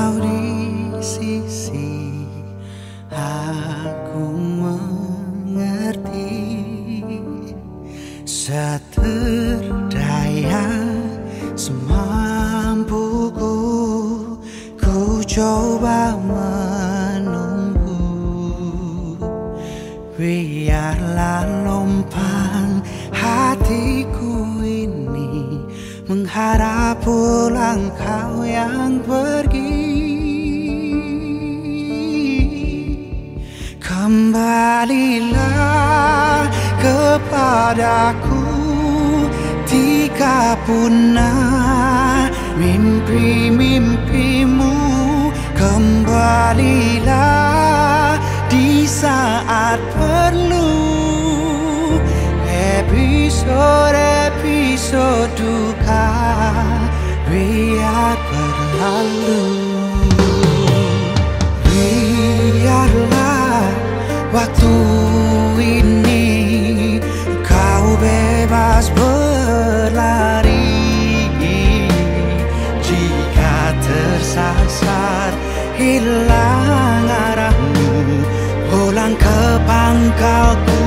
kau di sisi aku mengerti sederhana semua harap pulang kau yang pergi. Kembalilah kepadaku Tika punah mimpi-mimpimu. Kembalilah di saat perlu. Episode-episode biar berlalu. Biarlah waktu ini kau bebas berlari. Jika tersasar hilang arahmu. Pulang ke pangkalku